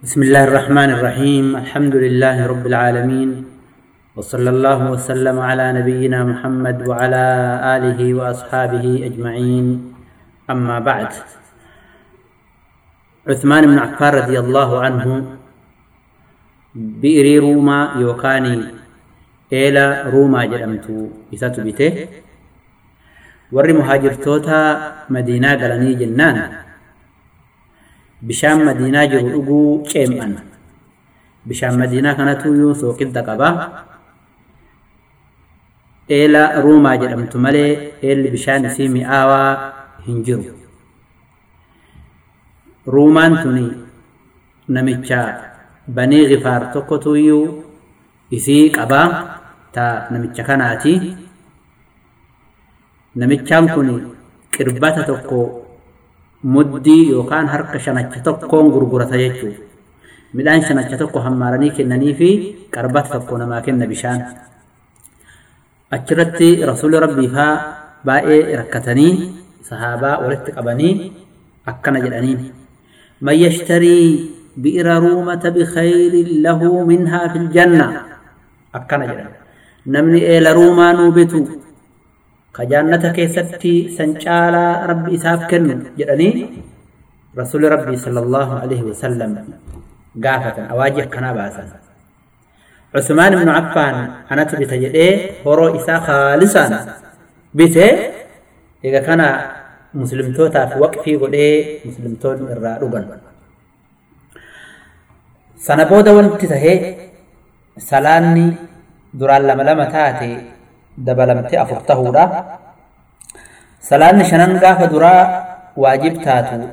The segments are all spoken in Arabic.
بسم الله الرحمن الرحيم الحمد لله رب العالمين وصلى الله وسلم على نبينا محمد وعلى آله وأصحابه أجمعين أما بعد عثمان بن عفان رضي الله عنه بئري روما يوكاني إلى روما جرمتو إساتو بيته ور مهاجرتوتا مدينة قلني جنان bishaan madiinaa jiru dhuguu ceem'an bishaan madiinaa kanatuyyuu sooqidda qaba eela ruumaa jedhamtu malee eelli bishaan isii mi'aawaa hin jiru ruumaan tuni namicha banii gifaar tokkotuyyuu isii qabaa ta namicha kanaati namichaan kun qirbata tokko muddii yookaan harka shanacha tokkoon gurgurata jechuudha. Midhaan shanacha tokko hammaaranii kennanii fi qarbata tokko namaa kenna bishaan. Achirratti rasuulli rabbiifaa baay'ee rakkatanii sahaabaa walitti qabanii akkana jedhaniin. Man yashtarii bi'ira ruumata bikhayrin lahu minhaa fil janna akkana jedhan. Namni eela ruumaa nuu bitu كجانتا كيستي سنشالا ربي ساف كن جراني رسول ربي صلى الله عليه وسلم. قافة أواجه كناباسا. عثمان بن عفان حنات بتجده هورو إسا خالصا بيته إذا كان مسلمتو تاف وقفي قده مسلمتو نرى رغن. سنبودا وانتتهي سلاني درال لما لما تاتي dabalamte afur tahuudha salaanni shanan gaafa duraa waajib taatu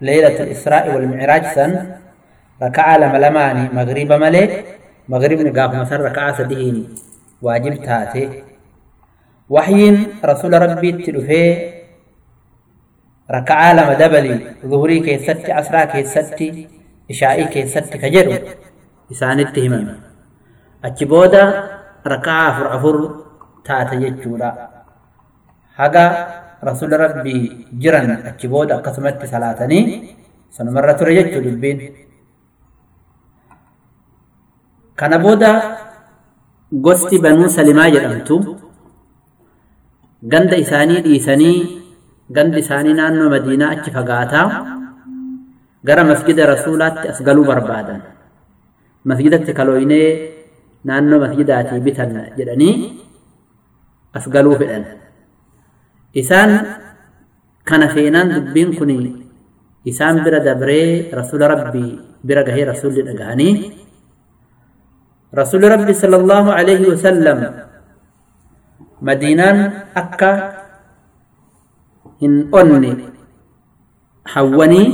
leelatul israa'i wal micraaj san raka'aa lama lamaani magriba malee magribni gaafuma san raka'aa sadihiin waajib taate waxyiin rasula rabbiitti dhufee raka'aa lama dabalii zuhurii keessatti asraa keessatti ishaa'ii keessatti ka jedhu isaanitti himame achi booda raka'aa afur afur taata jechuudha. Haga rasula rabbii jiran achi booda akkasumatti salaatanii sanumarra ture jechuu dubbiin. Kana booda gosti banuu salimaa jedhamtu ganda isaanii dhiisanii gandi isaanii naannoo madiinaa achi fagaataa gara masjida rasuulaatti as galuu barbaadan. Masjidatti kalooynee naannoo masjidaatii bitan jedhanii أفقلوا الأن. إثان كان فينان دبين كني إثان برا دبري رسول ربي برا قهي رسول الأقاني رسول ربي صلى الله عليه وسلم مدينان أكا إن أني حواني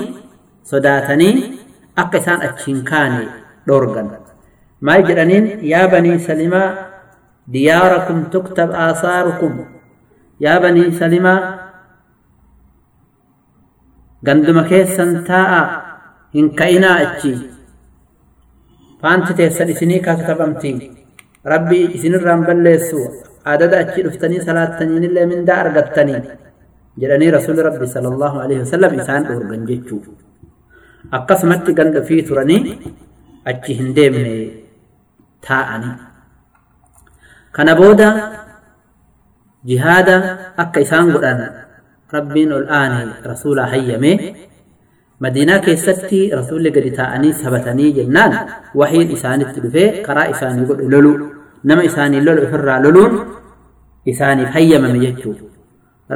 صداتني أكسان أتشنكاني لورغان ما يجرانين يا بني سلمة دياركم تكتب آثاركم. يا بني سلمة قندم كيسن تاء إن كائنا أتشي. فأنت تيسر إسني كتبمتي ربي إسن الرام بلسو عدد أتشي رفتني صلاة تنين اللي من دار قبتني جلني رسول ربي صلى الله عليه وسلم إسان أورغن جيتشو. أقسمت قند في ترني أتشي هندمني تاءني kana booda jihaada akka isaan godhan rabbiin ol aane rasuulaa hayyame madiinaa keessatti rasuulli gadi taa'anii sabatanii jennaan wahiin isaanitti dhufee karaa isaanii godhu lolu nama isaanii lolu ofirraa loluun isaaniif hayyamame jechuu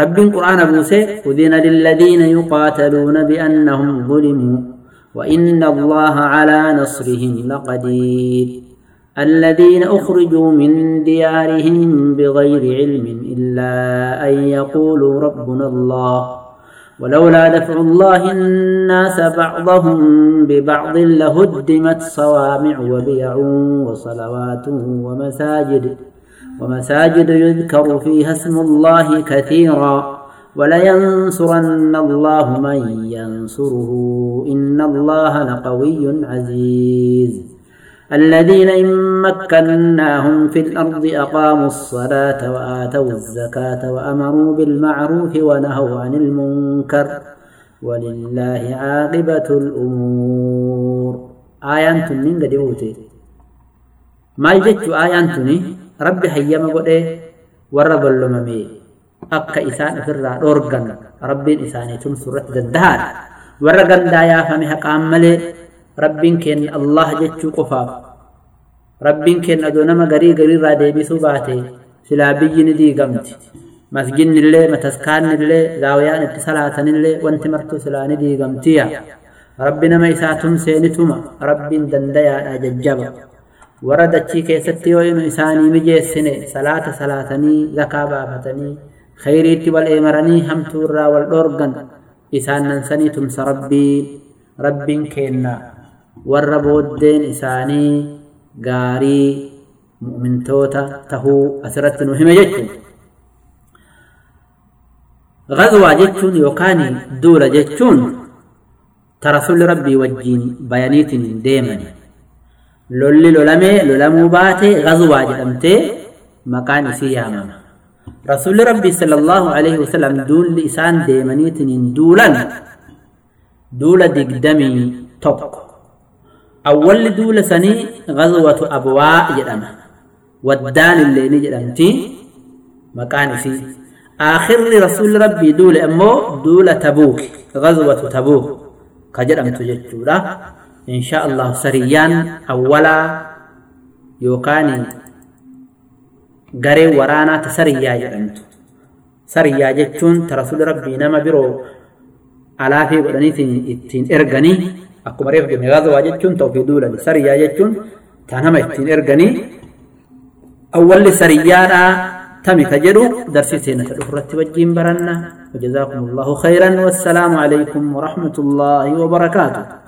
rabbiin qur'aana buuse udina lilladhiina yuqaataluuna biannahum zulimuu وإن الله على نصرهم لقدير الذين أخرجوا من ديارهم بغير علم إلا أن يقولوا ربنا الله. ولولا دفع الله الناس بعضهم ببعض لهدمت صوامع وبيع وصلوات ومساجد ومساجد يذكر فيها اسم الله كثيرا. ولينصرن الله من ينصره إن الله لقوي عزيز. الذين إن مكناهم في الأرض أقاموا الصلاة وآتوا الزكاة وأمروا بالمعروف ونهوا عن المنكر ولله عاقبة الأمور. آيات من قد أوتي ما يجدت آيات رب حيما قد ورب اللممي أكا إسان فرع رب إساني تمسرت دهار ورقن دايا فمي حقام ملي. Rabbiin kenna allah jechuu qofaaf rabbiin kenna adoo nama garii gariirraa deebisuu baate silaa biyyi ni diigamti masjidni illee mataskaanni illee zaawiyaan itti salaatanillee wanti martuu silaa ni diigamtiya rabbi nama isaa tumsee ni tuma rabbiin dandayaadha jajjaba warra dachii keessatti yoo inu isaanii mijeessine salaata salaatanii zakaa baafatanii khayriitti wal eemaranii hamtuu irraa wal dhoorgan isaan nansanii tumsa rabbii rabbiin kenna warra booddeen isaanii gaarii mu'mintoota tahuu asirratti nu hime jechuun غزوة جتون يوكاني دولة جتون ترسول ربي وجين بيانيت ديما لولي لولمي لولمو باتي غزوة جتمتي مكان سيامة رسول ربي صلى الله عليه وسلم دول لسان ديمانيت دولا دولة دقدمي توك أول دولة سني غزوة أبواء جدما والدان اللي نجدمتي مكان سيامة آخر رسول ربي دولة أمو دولة تبوك. غزوة تبوك. كجرم تججورا إن شاء الله سريان أولا يوكاني غري ورانا تسريا جرمت سريا جتشون ترسول ربي نما برو على في قدنيت اتين ارغني أكو مريف جمي غزوة جتشون توفي دولة سريا جتشون تانما اتين ارغني أول سريانا تمي كجدو درسي سينة الأخرى وجين برنا وجزاكم الله خيرا والسلام عليكم ورحمة الله وبركاته